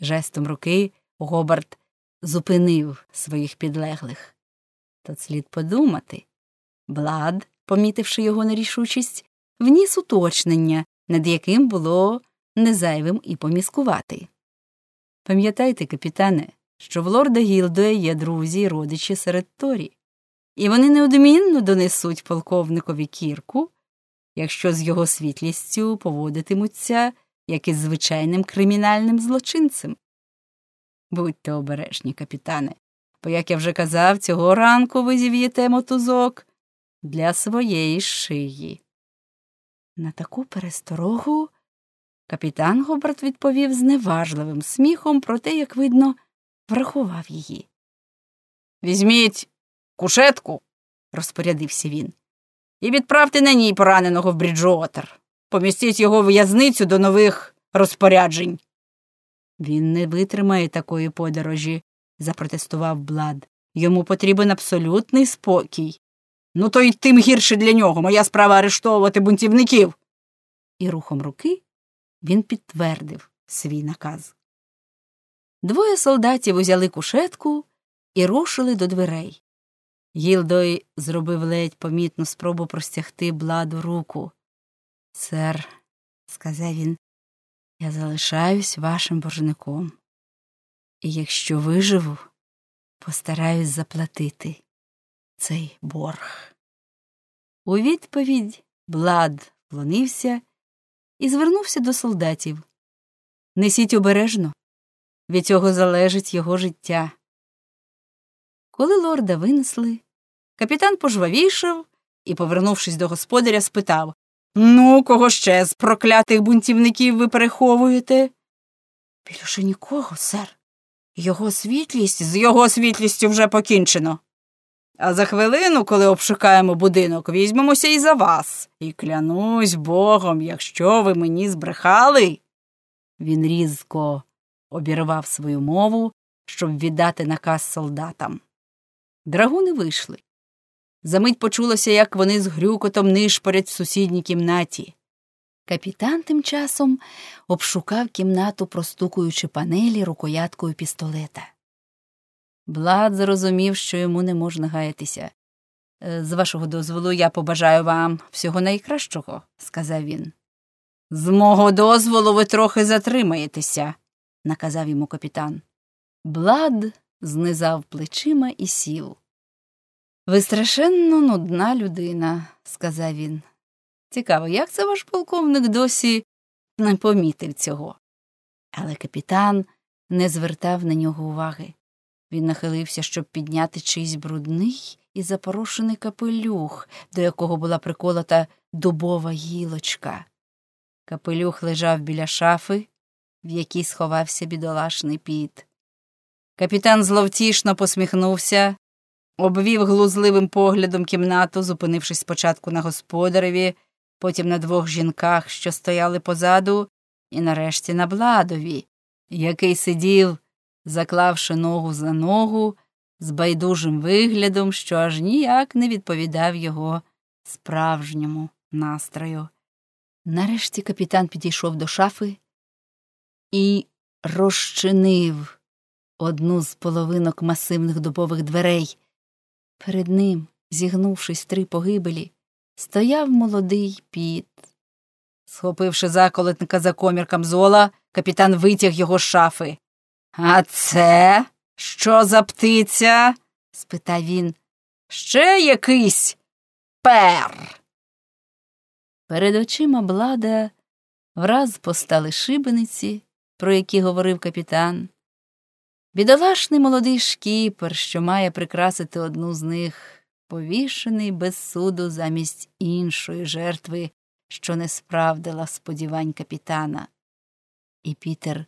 Жестом руки Гобарт зупинив своїх підлеглих. Тут слід подумати. Блад, помітивши його нерішучість, вніс уточнення, над яким було незайвим і поміскувати. Пам'ятайте, капітане, що в лорда Гілдоя є друзі й родичі серед Торі, і вони неодмінно донесуть полковникові кірку, якщо з його світлістю поводитимуться як із звичайним кримінальним злочинцем. Будьте обережні, капітане, бо, як я вже казав, цього ранку ви зів'єте мотузок для своєї шиї. На таку пересторогу капітан Гобарт відповів зневажливим сміхом, проте, як видно, врахував її. Візьміть кушетку, розпорядився він, і відправте на ній пораненого в Бріджуотер. Помістіть його в в'язницю до нових розпоряджень. Він не витримає такої подорожі, запротестував Блад. Йому потрібен абсолютний спокій. Ну, то й тим гірше для нього. Моя справа арештовувати бунтівників. І рухом руки він підтвердив свій наказ. Двоє солдатів узяли кушетку і рушили до дверей. Гілдой зробив ледь помітну спробу простягти бладу руку. Сер, сказав він, я залишаюсь вашим боржником. І якщо виживу, постараюсь заплатити цей борг. У відповідь Блад вклонився і звернувся до солдатів. Несіть обережно, від цього залежить його життя. Коли лорда винесли, капітан пожвавішав і, повернувшись до господаря, спитав Ну, кого ще з проклятих бунтівників ви переховуєте? Більше нікого, сер. Його світлість з його світлістю вже покінчено. А за хвилину, коли обшукаємо будинок, візьмемося і за вас. І клянусь богом, якщо ви мені збрехали. Він різко обірвав свою мову, щоб віддати наказ солдатам. Драгуни вийшли. Замить почулося, як вони з грюкотом нишпорять в сусідній кімнаті. Капітан тим часом обшукав кімнату, простукуючи панелі рукояткою пістолета. Блад зрозумів, що йому не можна гаятися. «Е, З вашого дозволу, я побажаю вам всього найкращого, сказав він. З мого дозволу ви трохи затримаєтеся, наказав йому капітан. Блад знизав плечима і сів. Ви страшенно нудна людина, сказав він. Цікаво, як це ваш полковник досі не помітив цього. Але капітан не звертав на нього уваги. Він нахилився, щоб підняти чийсь брудний і запорошений капелюх, до якого була приколота дубова гілочка. Капелюх лежав біля шафи, в якій сховався бідолашний піт. Капітан зловтішно посміхнувся, обвів глузливим поглядом кімнату, зупинившись спочатку на господареві, потім на двох жінках, що стояли позаду, і нарешті на Бладові, який сидів, заклавши ногу за ногу, з байдужим виглядом, що аж ніяк не відповідав його справжньому настрою. Нарешті капітан підійшов до шафи і розчинив одну з половинок масивних дубових дверей. Перед ним, зігнувшись три погибелі, стояв молодий піт. Схопивши заколотника за комір камзола, капітан витяг його з шафи. А це що за птиця? спитав він. Ще якийсь пер. Перед очима блада враз постали шибениці, про які говорив капітан. Бідолашний молодий шкіпер, що має прикрасити одну з них, повішений без суду замість іншої жертви, що не справдила сподівань капітана. І Пітер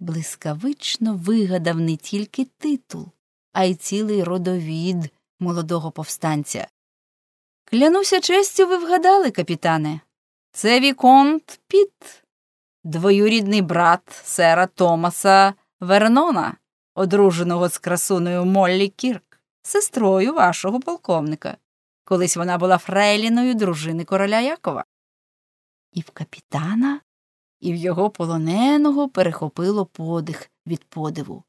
блискавично вигадав не тільки титул, а й цілий родовід молодого повстанця. Клянуся честю, ви вгадали, капітане. Це Віконт Піт, двоюрідний брат сера Томаса Вернона, одруженого з красуною Моллі Кірк, сестрою вашого полковника. Колись вона була фрейліною дружини короля Якова. І в капітана і в його полоненого перехопило подих від подиву.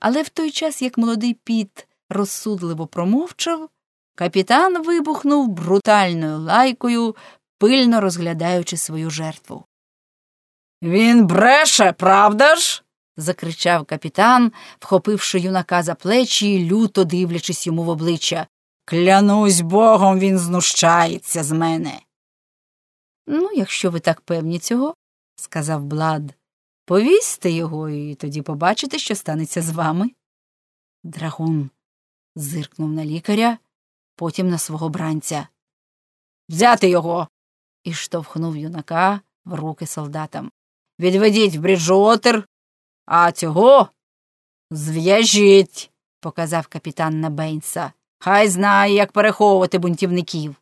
Але в той час, як молодий піт розсудливо промовчав, капітан вибухнув брутальною лайкою, пильно розглядаючи свою жертву. Він бреше, правда ж? Закричав капітан, вхопивши юнака за плечі і люто дивлячись йому в обличчя. Клянусь богом, він знущається з мене. Ну, якщо ви так певні цього, сказав Блад, повісьте його і тоді побачите, що станеться з вами. Драгун зиркнув на лікаря, потім на свого бранця. Взяти його. і штовхнув юнака в руки солдатам. Відведіть в Бріджуотер, а цього зв'яжіть, показав капітан на Бейнса. Хай знає, як переховувати бунтівників.